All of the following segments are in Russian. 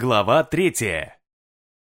Глава 3.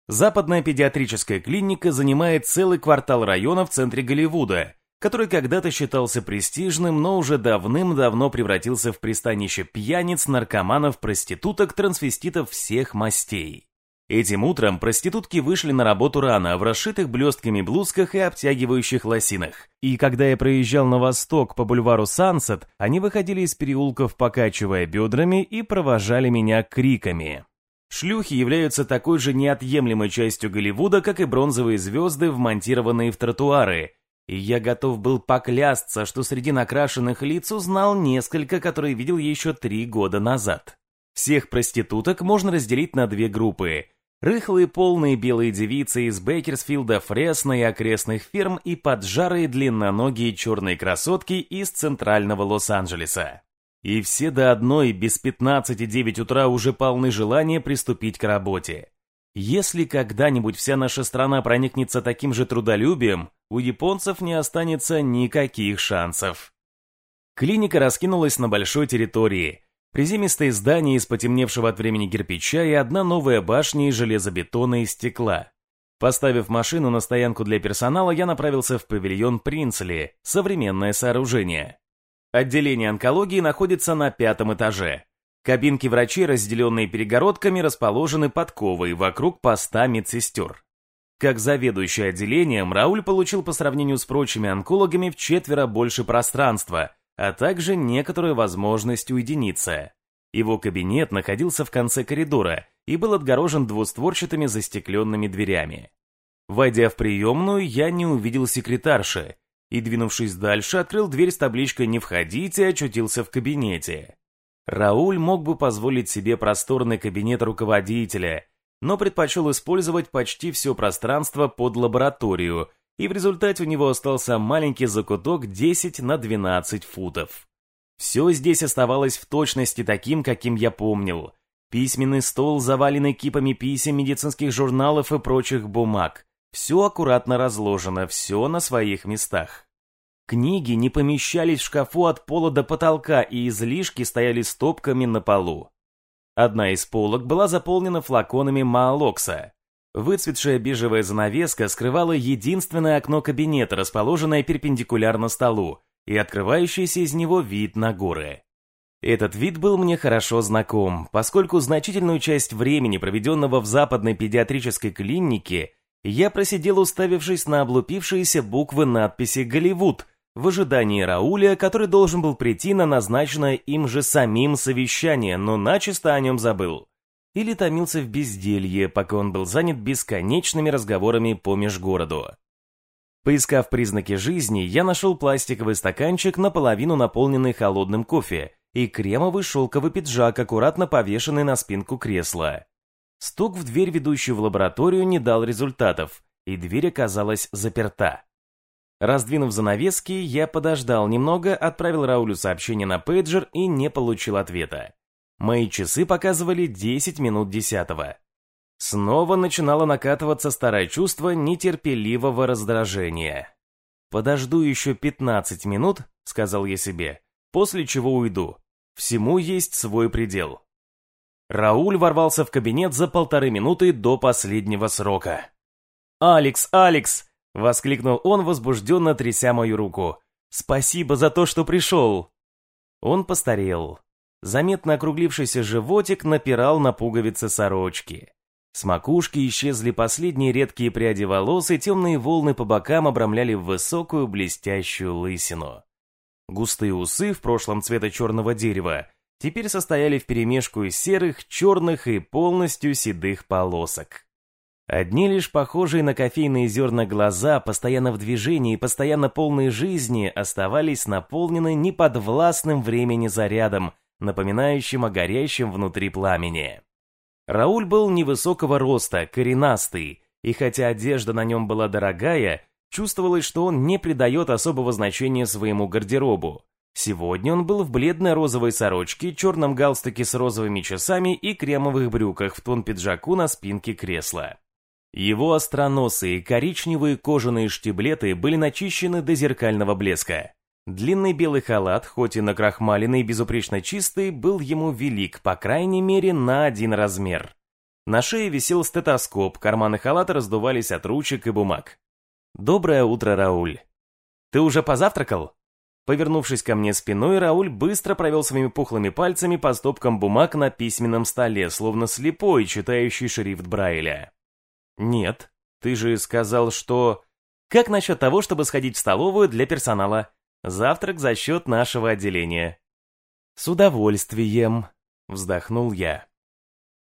Западная педиатрическая клиника занимает целый квартал района в центре Голливуда, который когда-то считался престижным, но уже давным-давно превратился в пристанище пьяниц, наркоманов, проституток, трансвеститов всех мастей. Этим утром проститутки вышли на работу рано, в расшитых блестками блузках и обтягивающих лосинах. И когда я проезжал на восток по бульвару Сансет, они выходили из переулков, покачивая бедрами и провожали меня криками. Шлюхи являются такой же неотъемлемой частью Голливуда, как и бронзовые звезды, вмонтированные в тротуары. И я готов был поклясться, что среди накрашенных лиц узнал несколько, которые видел еще три года назад. Всех проституток можно разделить на две группы. Рыхлые полные белые девицы из Бейкерсфилда, Фресно и окрестных ферм и поджарые длинноногие черные красотки из центрального Лос-Анджелеса. И все до одной без 15-9 утра уже полны желания приступить к работе. Если когда-нибудь вся наша страна проникнется таким же трудолюбием, у японцев не останется никаких шансов. Клиника раскинулась на большой территории. Приземистые здания из потемневшего от времени кирпича и одна новая башня из железобетона и стекла. Поставив машину на стоянку для персонала, я направился в павильон Принцли, современное сооружение. Отделение онкологии находится на пятом этаже. Кабинки врачей, разделенные перегородками, расположены подковой вокруг поста медсестер. Как заведующий отделением, Рауль получил по сравнению с прочими онкологами в четверо больше пространства, а также некоторую возможность уединиться. Его кабинет находился в конце коридора и был отгорожен двустворчатыми застекленными дверями. Войдя в приемную, я не увидел секретарши, и, двинувшись дальше, открыл дверь с табличкой «Не входите» и очутился в кабинете. Рауль мог бы позволить себе просторный кабинет руководителя, но предпочел использовать почти все пространство под лабораторию, и в результате у него остался маленький закуток 10 на 12 футов. Все здесь оставалось в точности таким, каким я помнил. Письменный стол, заваленный кипами писем, медицинских журналов и прочих бумаг. Все аккуратно разложено, все на своих местах. Книги не помещались в шкафу от пола до потолка, и излишки стояли стопками на полу. Одна из полок была заполнена флаконами Маалокса. Выцветшая бежевая занавеска скрывала единственное окно кабинета, расположенное перпендикулярно столу, и открывающийся из него вид на горы. Этот вид был мне хорошо знаком, поскольку значительную часть времени, проведенного в западной педиатрической клинике, я просидел, уставившись на облупившиеся буквы надписи «Голливуд», в ожидании Рауля, который должен был прийти на назначенное им же самим совещание, но начисто о нем забыл. Или томился в безделье, пока он был занят бесконечными разговорами по межгороду. Поискав признаки жизни, я нашел пластиковый стаканчик, наполовину наполненный холодным кофе, и кремовый шелковый пиджак, аккуратно повешенный на спинку кресла. Стук в дверь, ведущую в лабораторию, не дал результатов, и дверь оказалась заперта. Раздвинув занавески, я подождал немного, отправил Раулю сообщение на пейджер и не получил ответа. Мои часы показывали 10 минут десятого. Снова начинало накатываться старое чувство нетерпеливого раздражения. «Подожду еще 15 минут», — сказал я себе, — «после чего уйду. Всему есть свой предел». Рауль ворвался в кабинет за полторы минуты до последнего срока. «Алекс, Алекс!» — воскликнул он, возбужденно тряся мою руку. «Спасибо за то, что пришел!» Он постарел. Заметно округлившийся животик напирал на пуговицы сорочки. С макушки исчезли последние редкие пряди волос, и темные волны по бокам обрамляли высокую блестящую лысину. Густые усы в прошлом цвета черного дерева теперь состояли вперемешку из серых, черных и полностью седых полосок. Одни лишь похожие на кофейные зерна глаза, постоянно в движении постоянно полные жизни, оставались наполнены неподвластным времени зарядом, напоминающим о горящем внутри пламени. Рауль был невысокого роста, коренастый, и хотя одежда на нем была дорогая, чувствовалось, что он не придает особого значения своему гардеробу. Сегодня он был в бледно-розовой сорочке, черном галстуке с розовыми часами и кремовых брюках в тон пиджаку на спинке кресла. Его остроносые коричневые кожаные штиблеты были начищены до зеркального блеска. Длинный белый халат, хоть и накрахмаленный и безупречно чистый, был ему велик, по крайней мере, на один размер. На шее висел стетоскоп, карманы халата раздувались от ручек и бумаг. «Доброе утро, Рауль. Ты уже позавтракал?» Повернувшись ко мне спиной, Рауль быстро провел своими пухлыми пальцами по стопкам бумаг на письменном столе, словно слепой, читающий шрифт Брайля. «Нет, ты же сказал, что...» «Как насчет того, чтобы сходить в столовую для персонала? Завтрак за счет нашего отделения». «С удовольствием», — вздохнул я.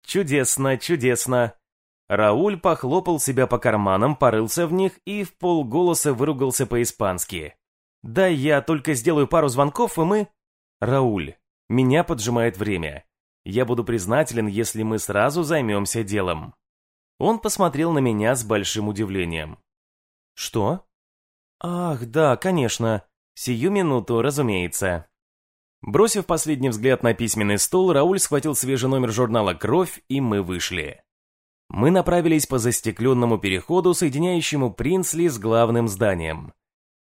«Чудесно, чудесно!» Рауль похлопал себя по карманам, порылся в них и в полголоса выругался по-испански. «Да я только сделаю пару звонков, и мы...» «Рауль, меня поджимает время. Я буду признателен, если мы сразу займемся делом». Он посмотрел на меня с большим удивлением. «Что?» «Ах, да, конечно. Сию минуту, разумеется». Бросив последний взгляд на письменный стол, Рауль схватил свежий номер журнала «Кровь», и мы вышли. Мы направились по застекленному переходу, соединяющему Принсли с главным зданием.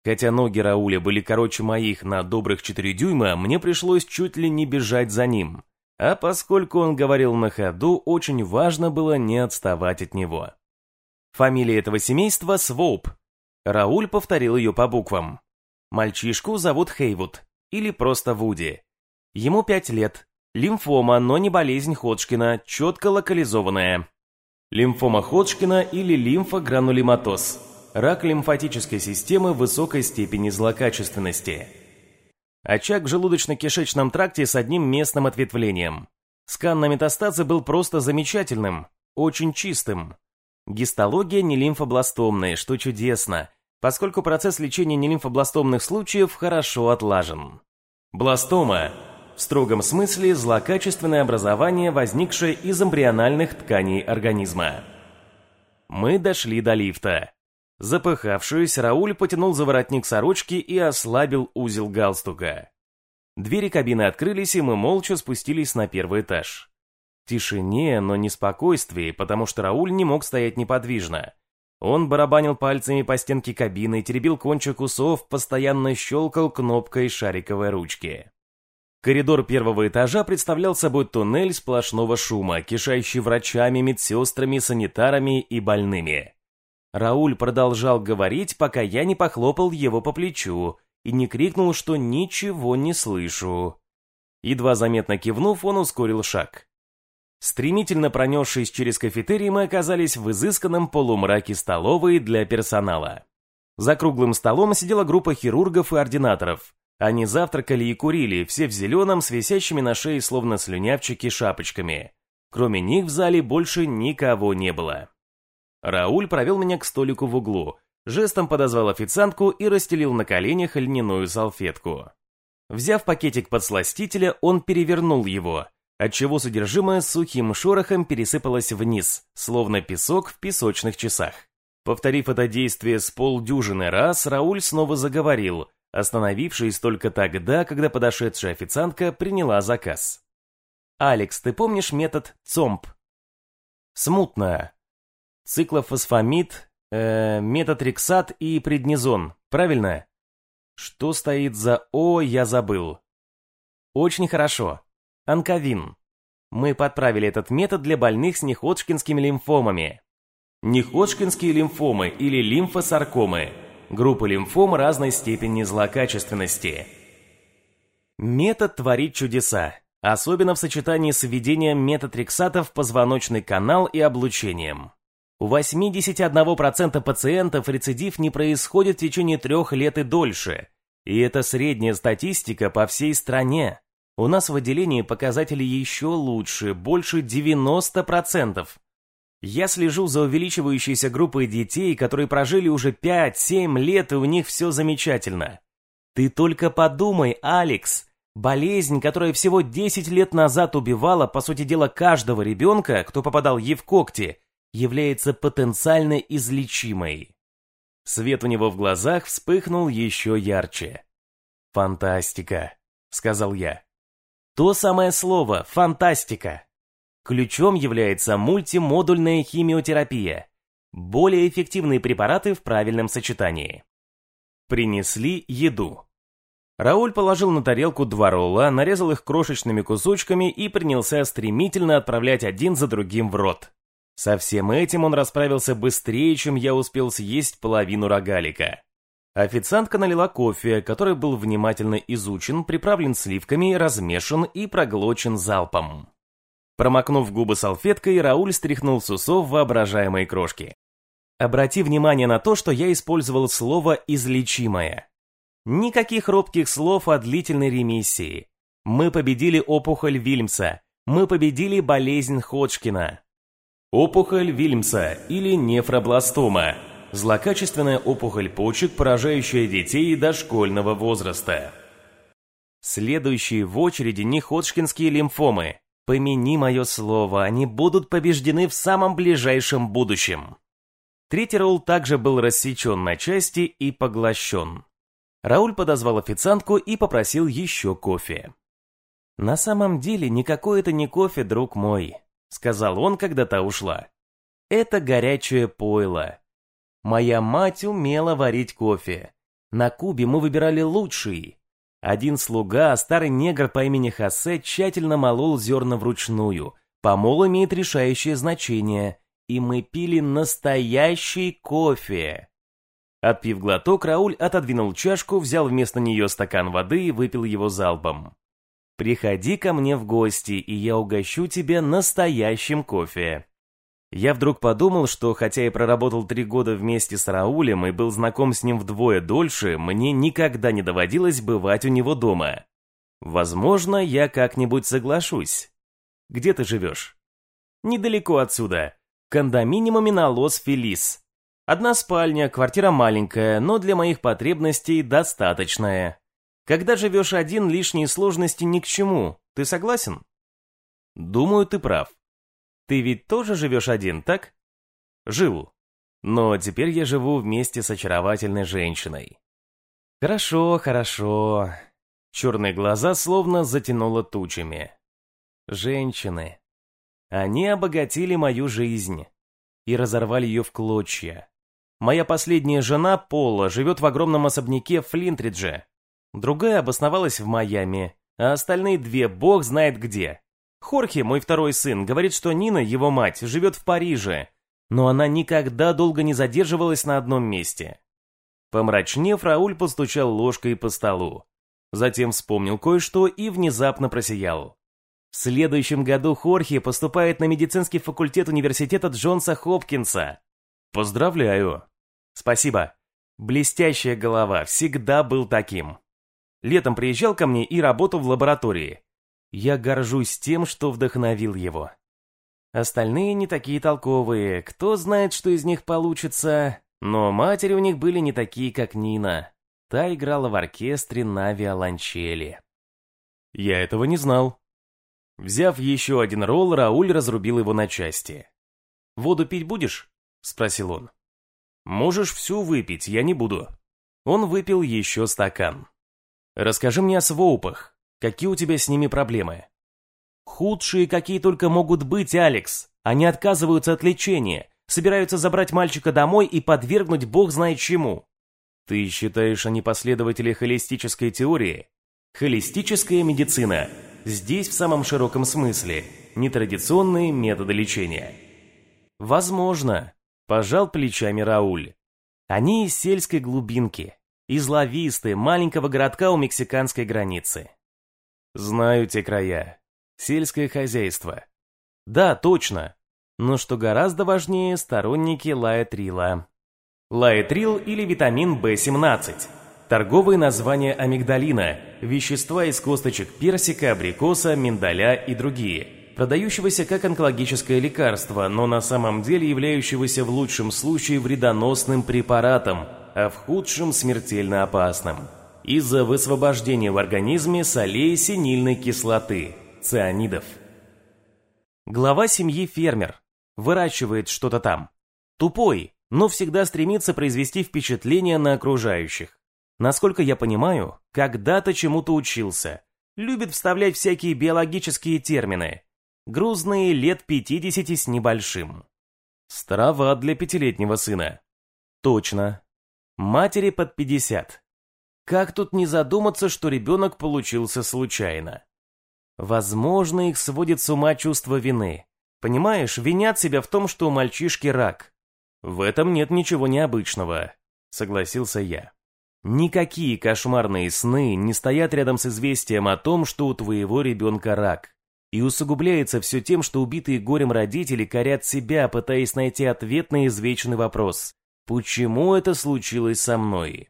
Хотя ноги Рауля были короче моих на добрых 4 дюйма, мне пришлось чуть ли не бежать за ним. А поскольку он говорил на ходу, очень важно было не отставать от него. Фамилия этого семейства Своуп. Рауль повторил ее по буквам. Мальчишку зовут Хейвуд или просто Вуди. Ему 5 лет. Лимфома, но не болезнь Ходжкина, четко локализованная. Лимфома Ходжкина или лимфогранулематоз. Рак лимфатической системы высокой степени злокачественности. Очаг в желудочно-кишечном тракте с одним местным ответвлением. Скан на метастазы был просто замечательным, очень чистым. Гистология не лимфобластомная, что чудесно – поскольку процесс лечения нелимфобластомных случаев хорошо отлажен. Бластома – в строгом смысле злокачественное образование, возникшее из эмбриональных тканей организма. Мы дошли до лифта. Запыхавшись, Рауль потянул за воротник сорочки и ослабил узел галстука. Двери кабины открылись, и мы молча спустились на первый этаж. Тишине, но не спокойствии, потому что Рауль не мог стоять неподвижно. Он барабанил пальцами по стенке кабины, теребил кончик усов, постоянно щелкал кнопкой шариковой ручки. Коридор первого этажа представлял собой туннель сплошного шума, кишащий врачами, медсестрами, санитарами и больными. Рауль продолжал говорить, пока я не похлопал его по плечу и не крикнул, что ничего не слышу. Едва заметно кивнув, он ускорил шаг. Стремительно пронесшись через кафетерий, мы оказались в изысканном полумраке столовой для персонала. За круглым столом сидела группа хирургов и ординаторов. Они завтракали и курили, все в зеленом, с висящими на шее словно слюнявчики шапочками. Кроме них в зале больше никого не было. Рауль провел меня к столику в углу, жестом подозвал официантку и расстелил на коленях льняную салфетку. Взяв пакетик подсластителя, он перевернул его – отчего содержимое сухим шорохом пересыпалось вниз, словно песок в песочных часах. Повторив это действие с полдюжины раз, Рауль снова заговорил, остановившись только тогда, когда подошедшая официантка приняла заказ. «Алекс, ты помнишь метод ЦОМП?» «Смутно. Циклофосфамид, э, метотрексат и преднизон, правильно?» «Что стоит за О, я забыл». «Очень хорошо. Анковин. Мы подправили этот метод для больных с неходжкинскими лимфомами. Неходжкинские лимфомы или лимфосаркомы – группы лимфом разной степени злокачественности. Метод творит чудеса, особенно в сочетании с введением метатрексата в позвоночный канал и облучением. У 81% пациентов рецидив не происходит в течение трех лет и дольше, и это средняя статистика по всей стране. У нас в отделении показатели еще лучше, больше 90%. Я слежу за увеличивающейся группой детей, которые прожили уже 5-7 лет, и у них все замечательно. Ты только подумай, Алекс, болезнь, которая всего 10 лет назад убивала, по сути дела, каждого ребенка, кто попадал ей в когти, является потенциально излечимой. Свет у него в глазах вспыхнул еще ярче. «Фантастика», — сказал я. То самое слово «фантастика». Ключом является мультимодульная химиотерапия. Более эффективные препараты в правильном сочетании. Принесли еду. Рауль положил на тарелку два ролла, нарезал их крошечными кусочками и принялся стремительно отправлять один за другим в рот. Со всем этим он расправился быстрее, чем я успел съесть половину рогалика. Официантка налила кофе, который был внимательно изучен, приправлен сливками, размешан и проглочен залпом. Промокнув губы салфеткой, Рауль стряхнул с усов воображаемые крошки. Обрати внимание на то, что я использовал слово «излечимое». Никаких робких слов о длительной ремиссии. Мы победили опухоль Вильмса. Мы победили болезнь Ходжкина. Опухоль Вильмса или нефробластома злокачественная опухоль почек, поражающая детей дошкольного возраста. Следующие в очереди не ходжкинские лимфомы. Помяни мое слово, они будут побеждены в самом ближайшем будущем. Третий ролл также был рассечен на части и поглощен. Рауль подозвал официантку и попросил еще кофе. «На самом деле никакой это не кофе, друг мой», — сказал он, когда та ушла. «Это горячее пойло. Моя мать умела варить кофе. На Кубе мы выбирали лучший. Один слуга, старый негр по имени Хосе, тщательно молол зерна вручную. Помол имеет решающее значение. И мы пили настоящий кофе. Отпив глоток, Рауль отодвинул чашку, взял вместо нее стакан воды и выпил его залпом. «Приходи ко мне в гости, и я угощу тебя настоящим кофе». Я вдруг подумал, что хотя я проработал три года вместе с Раулем и был знаком с ним вдвое дольше, мне никогда не доводилось бывать у него дома. Возможно, я как-нибудь соглашусь. Где ты живешь? Недалеко отсюда. В кондоминиуме на Лос-Фелис. Одна спальня, квартира маленькая, но для моих потребностей достаточная. Когда живешь один, лишние сложности ни к чему. Ты согласен? Думаю, ты прав. Ты ведь тоже живешь один, так? Живу. Но теперь я живу вместе с очаровательной женщиной. Хорошо, хорошо. Черные глаза словно затянуло тучами. Женщины. Они обогатили мою жизнь и разорвали ее в клочья. Моя последняя жена, Пола, живет в огромном особняке в Флинтридже. Другая обосновалась в Майами, а остальные две бог знает где. Хорхе, мой второй сын, говорит, что Нина, его мать, живет в Париже, но она никогда долго не задерживалась на одном месте. Помрачнев, Рауль постучал ложкой по столу. Затем вспомнил кое-что и внезапно просиял. В следующем году Хорхе поступает на медицинский факультет университета Джонса Хопкинса. Поздравляю. Спасибо. Блестящая голова, всегда был таким. Летом приезжал ко мне и работал в лаборатории. Я горжусь тем, что вдохновил его. Остальные не такие толковые, кто знает, что из них получится. Но матери у них были не такие, как Нина. Та играла в оркестре на виолончели. Я этого не знал. Взяв еще один ролл, Рауль разрубил его на части. «Воду пить будешь?» — спросил он. «Можешь всю выпить, я не буду». Он выпил еще стакан. «Расскажи мне о своупах. Какие у тебя с ними проблемы? Худшие, какие только могут быть, Алекс. Они отказываются от лечения, собираются забрать мальчика домой и подвергнуть бог знает чему. Ты считаешь, они последователи холистической теории? Холистическая медицина. Здесь в самом широком смысле. Нетрадиционные методы лечения. Возможно, пожал плечами Рауль. Они из сельской глубинки, из лависты, маленького городка у мексиканской границы. Знаю те края. Сельское хозяйство. Да, точно. Но что гораздо важнее, сторонники лаэтрила. Лаэтрил или витамин В17. Торговые названия амигдалина, вещества из косточек персика, абрикоса, миндаля и другие, продающегося как онкологическое лекарство, но на самом деле являющегося в лучшем случае вредоносным препаратом, а в худшем смертельно опасным из-за высвобождения в организме солей синильной кислоты, цианидов. Глава семьи фермер, выращивает что-то там. Тупой, но всегда стремится произвести впечатление на окружающих. Насколько я понимаю, когда-то чему-то учился. Любит вставлять всякие биологические термины. Грузные лет 50 с небольшим. Староват для пятилетнего сына. Точно. Матери под 50. Как тут не задуматься, что ребенок получился случайно? Возможно, их сводит с ума чувство вины. Понимаешь, винят себя в том, что у мальчишки рак. В этом нет ничего необычного, согласился я. Никакие кошмарные сны не стоят рядом с известием о том, что у твоего ребенка рак. И усугубляется все тем, что убитые горем родители корят себя, пытаясь найти ответ на извечный вопрос. Почему это случилось со мной?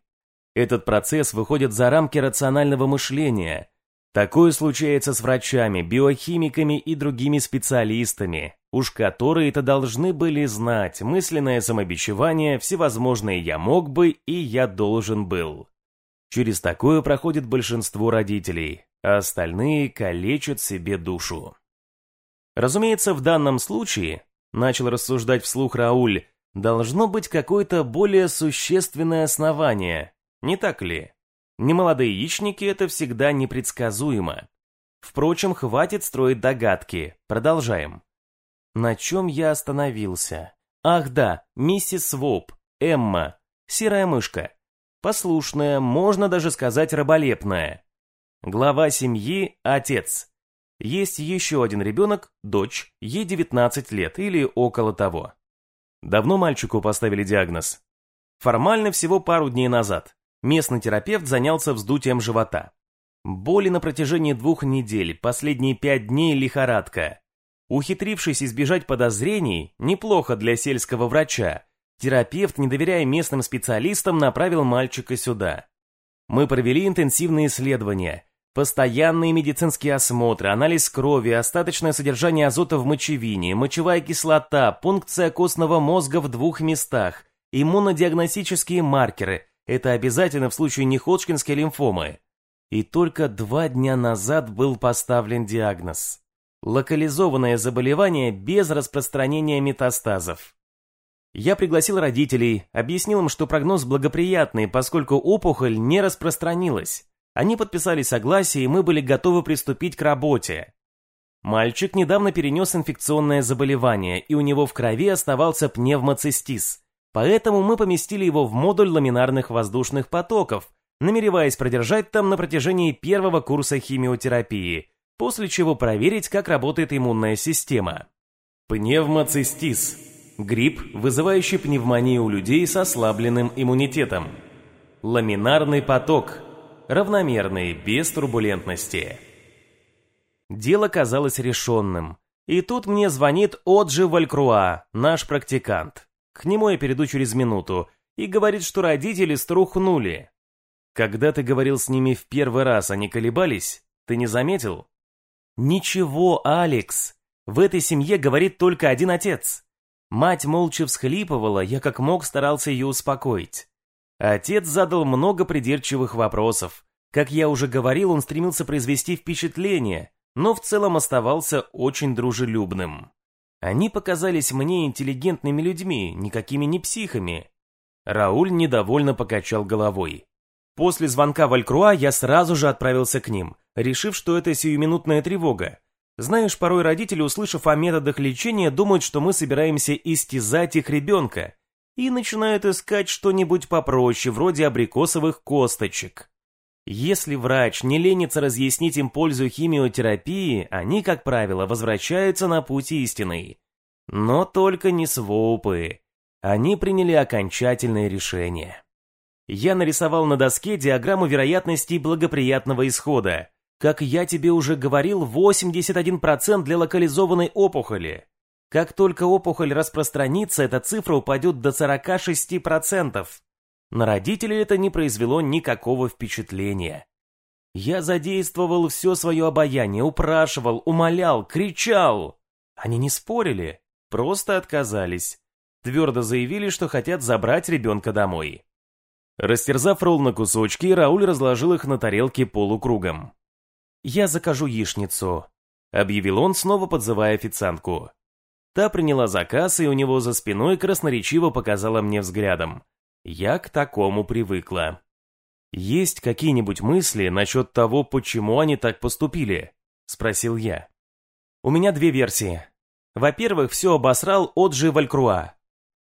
Этот процесс выходит за рамки рационального мышления. Такое случается с врачами, биохимиками и другими специалистами, уж которые-то должны были знать мысленное самобичевание, всевозможные «я мог бы» и «я должен был». Через такое проходит большинство родителей, а остальные калечат себе душу. Разумеется, в данном случае, начал рассуждать вслух Рауль, должно быть какое-то более существенное основание, не так ли? Немолодые яичники – это всегда непредсказуемо. Впрочем, хватит строить догадки. Продолжаем. На чем я остановился? Ах да, миссис Своп, Эмма, серая мышка. Послушная, можно даже сказать раболепная. Глава семьи – отец. Есть еще один ребенок, дочь, ей 19 лет или около того. Давно мальчику поставили диагноз? Формально всего пару дней назад. Местный терапевт занялся вздутием живота. Боли на протяжении двух недель, последние пять дней лихорадка. Ухитрившись избежать подозрений, неплохо для сельского врача, терапевт, не доверяя местным специалистам, направил мальчика сюда. Мы провели интенсивные исследования, постоянные медицинские осмотры, анализ крови, остаточное содержание азота в мочевине, мочевая кислота, пункция костного мозга в двух местах, иммунодиагностические маркеры – это обязательно в случае неходжкинской лимфомы. И только два дня назад был поставлен диагноз. Локализованное заболевание без распространения метастазов. Я пригласил родителей, объяснил им, что прогноз благоприятный, поскольку опухоль не распространилась. Они подписали согласие, и мы были готовы приступить к работе. Мальчик недавно перенес инфекционное заболевание, и у него в крови оставался пневмоцистиз. Поэтому мы поместили его в модуль ламинарных воздушных потоков, намереваясь продержать там на протяжении первого курса химиотерапии, после чего проверить, как работает иммунная система. Пневмоцистиз – грипп, вызывающий пневмонию у людей с ослабленным иммунитетом. Ламинарный поток – равномерный, без турбулентности. Дело казалось решенным. И тут мне звонит Оджи Валькруа, наш практикант. К нему я перейду через минуту. И говорит, что родители струхнули. Когда ты говорил с ними в первый раз, они колебались? Ты не заметил? Ничего, Алекс. В этой семье говорит только один отец. Мать молча всхлипывала, я как мог старался ее успокоить. Отец задал много придирчивых вопросов. Как я уже говорил, он стремился произвести впечатление, но в целом оставался очень дружелюбным. Они показались мне интеллигентными людьми, никакими не психами. Рауль недовольно покачал головой. После звонка Валькруа я сразу же отправился к ним, решив, что это сиюминутная тревога. Знаешь, порой родители, услышав о методах лечения, думают, что мы собираемся истязать их ребенка, и начинают искать что-нибудь попроще, вроде абрикосовых косточек. Если врач не ленится разъяснить им пользу химиотерапии, они, как правило, возвращаются на путь истинный. Но только не свопы. Они приняли окончательное решение. Я нарисовал на доске диаграмму вероятностей благоприятного исхода. Как я тебе уже говорил, 81% для локализованной опухоли. Как только опухоль распространится, эта цифра упадет до 46%. На родителей это не произвело никакого впечатления. Я задействовал все свое обаяние, упрашивал, умолял, кричал. Они не спорили, просто отказались. Твердо заявили, что хотят забрать ребенка домой. Растерзав ролл на кусочки, Рауль разложил их на тарелке полукругом. «Я закажу яичницу», — объявил он, снова подзывая официантку. Та приняла заказ и у него за спиной красноречиво показала мне взглядом. Я к такому привыкла. Есть какие-нибудь мысли насчет того, почему они так поступили? Спросил я. У меня две версии. Во-первых, все обосрал Оджи Валькруа.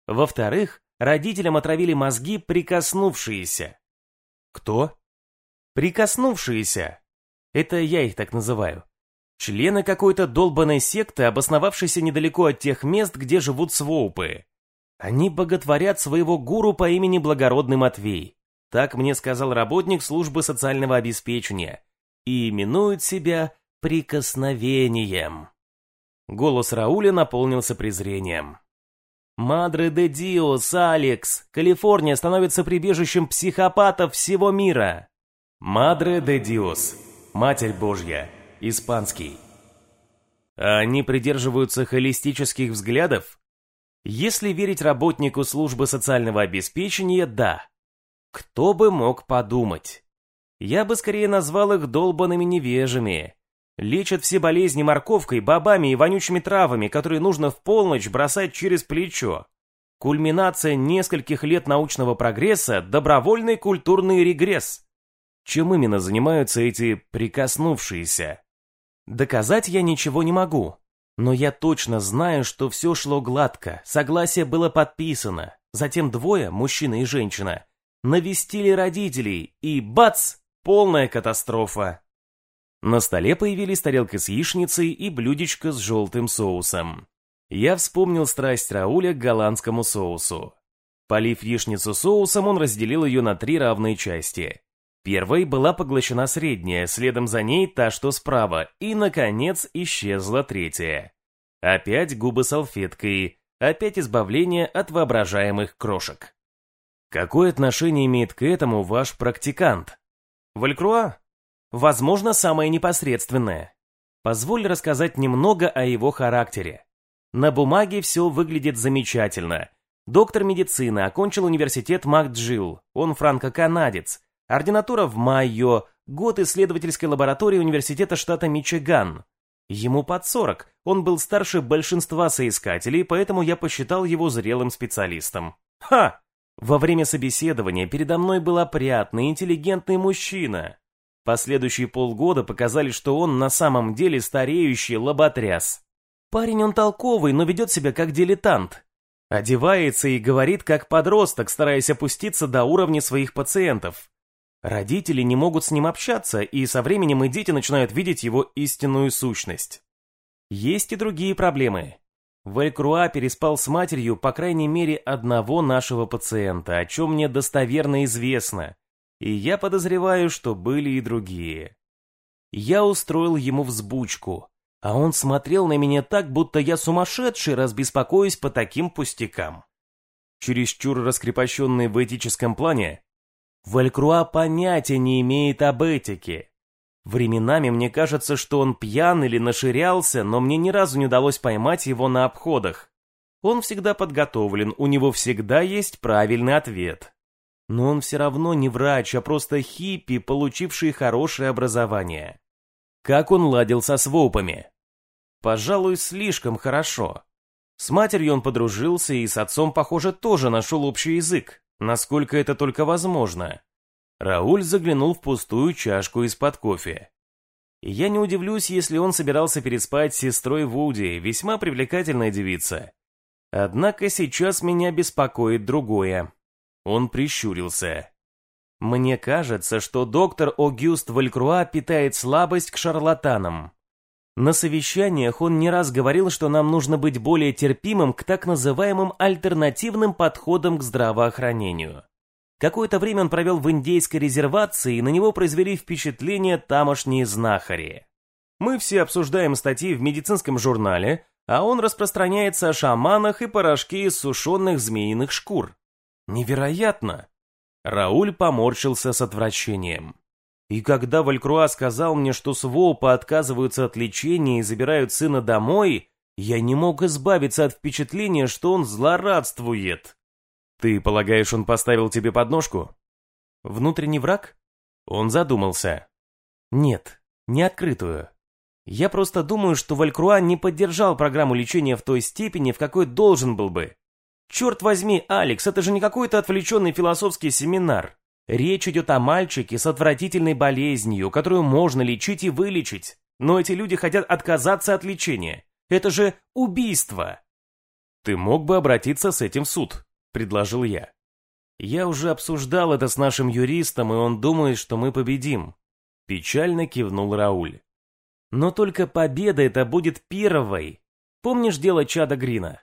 Во-вторых, родителям отравили мозги прикоснувшиеся. Кто? Прикоснувшиеся. Это я их так называю. Члены какой-то долбанной секты, обосновавшейся недалеко от тех мест, где живут своупы. Они боготворят своего гуру по имени Благородный Матвей. Так мне сказал работник службы социального обеспечения. И именуют себя прикосновением. Голос Рауля наполнился презрением. «Мадре де Диос, Алекс! Калифорния становится прибежищем психопатов всего мира!» «Мадре де Диос, Матерь Божья, испанский». А они придерживаются холистических взглядов? Если верить работнику службы социального обеспечения, да. Кто бы мог подумать? Я бы скорее назвал их долбанными невежами. Лечат все болезни морковкой, бобами и вонючими травами, которые нужно в полночь бросать через плечо. Кульминация нескольких лет научного прогресса – добровольный культурный регресс. Чем именно занимаются эти прикоснувшиеся? Доказать я ничего не могу, но я точно знаю, что все шло гладко, согласие было подписано. Затем двое, мужчина и женщина, навестили родителей, и бац, полная катастрофа. На столе появились тарелка с яичницей и блюдечко с желтым соусом. Я вспомнил страсть Рауля к голландскому соусу. Полив яичницу соусом, он разделил ее на три равные части. Первой была поглощена средняя, следом за ней та, что справа, и, наконец, исчезла третья. Опять губы салфеткой, опять избавление от воображаемых крошек. Какое отношение имеет к этому ваш практикант? Валькруа? Возможно, самое непосредственное. Позволь рассказать немного о его характере. На бумаге все выглядит замечательно. Доктор медицины, окончил университет МакДжилл, он франко-канадец, Ординатура в Майо, год исследовательской лаборатории Университета штата Мичиган. Ему под 40, он был старше большинства соискателей, поэтому я посчитал его зрелым специалистом. Ха! Во время собеседования передо мной был опрятный, интеллигентный мужчина. Последующие полгода показали, что он на самом деле стареющий лоботряс. Парень он толковый, но ведет себя как дилетант. Одевается и говорит как подросток, стараясь опуститься до уровня своих пациентов. Родители не могут с ним общаться, и со временем и дети начинают видеть его истинную сущность. Есть и другие проблемы. Валькруа переспал с матерью по крайней мере одного нашего пациента, о чем мне достоверно известно, и я подозреваю, что были и другие. Я устроил ему взбучку, а он смотрел на меня так, будто я сумасшедший, раз беспокоюсь по таким пустякам. Чересчур раскрепощенный в этическом плане, Валькруа понятия не имеет об этике. Временами мне кажется, что он пьян или наширялся, но мне ни разу не удалось поймать его на обходах. Он всегда подготовлен, у него всегда есть правильный ответ. Но он все равно не врач, а просто хиппи, получивший хорошее образование. Как он ладил со свопами? Пожалуй, слишком хорошо. С матерью он подружился и с отцом, похоже, тоже нашел общий язык насколько это только возможно. Рауль заглянул в пустую чашку из-под кофе. Я не удивлюсь, если он собирался переспать с сестрой Вуди, весьма привлекательная девица. Однако сейчас меня беспокоит другое. Он прищурился. Мне кажется, что доктор Огюст Валькруа питает слабость к шарлатанам. На совещаниях он не раз говорил, что нам нужно быть более терпимым к так называемым альтернативным подходам к здравоохранению. Какое-то время он провел в индейской резервации, и на него произвели впечатление тамошние знахари. Мы все обсуждаем статьи в медицинском журнале, а он распространяется о шаманах и порошке из сушеных змеиных шкур. Невероятно! Рауль поморщился с отвращением. И когда Валькруа сказал мне, что свопы отказываются от лечения и забирают сына домой, я не мог избавиться от впечатления, что он злорадствует. Ты полагаешь, он поставил тебе подножку? Внутренний враг? Он задумался. Нет, не открытую. Я просто думаю, что Валькруа не поддержал программу лечения в той степени, в какой должен был бы. Черт возьми, Алекс, это же не какой-то отвлеченный философский семинар. Речь идет о мальчике с отвратительной болезнью, которую можно лечить и вылечить. Но эти люди хотят отказаться от лечения. Это же убийство. Ты мог бы обратиться с этим в суд, предложил я. Я уже обсуждал это с нашим юристом, и он думает, что мы победим. Печально кивнул Рауль. Но только победа это будет первой. Помнишь дело Чада Грина?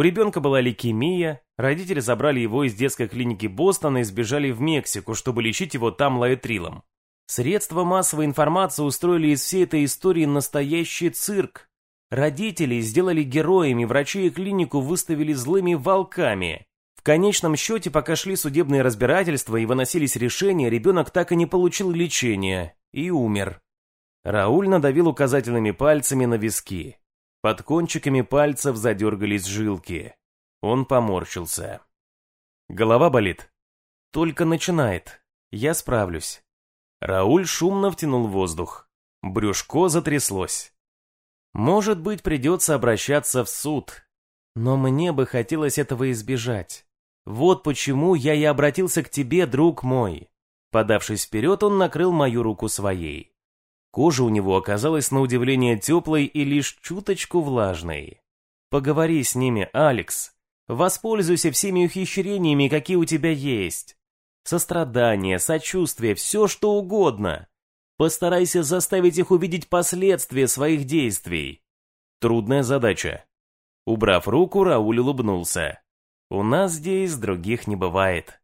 У ребенка была лейкемия, родители забрали его из детской клиники Бостона и сбежали в Мексику, чтобы лечить его там лаэтрилом. Средства массовой информации устроили из всей этой истории настоящий цирк. Родителей сделали героями, врачи и клинику выставили злыми волками. В конечном счете, пока шли судебные разбирательства и выносились решения, ребенок так и не получил лечения и умер. Рауль надавил указательными пальцами на виски. Под кончиками пальцев задергались жилки. Он поморщился. Голова болит. Только начинает. Я справлюсь. Рауль шумно втянул воздух. Брюшко затряслось. Может быть, придется обращаться в суд. Но мне бы хотелось этого избежать. Вот почему я и обратился к тебе, друг мой. Подавшись вперед, он накрыл мою руку своей. Кожа у него оказалась на удивление теплой и лишь чуточку влажной. Поговори с ними, Алекс. Воспользуйся всеми ухищрениями, какие у тебя есть. Сострадание, сочувствие, все что угодно. Постарайся заставить их увидеть последствия своих действий. Трудная задача. Убрав руку, Рауль улыбнулся. У нас здесь других не бывает.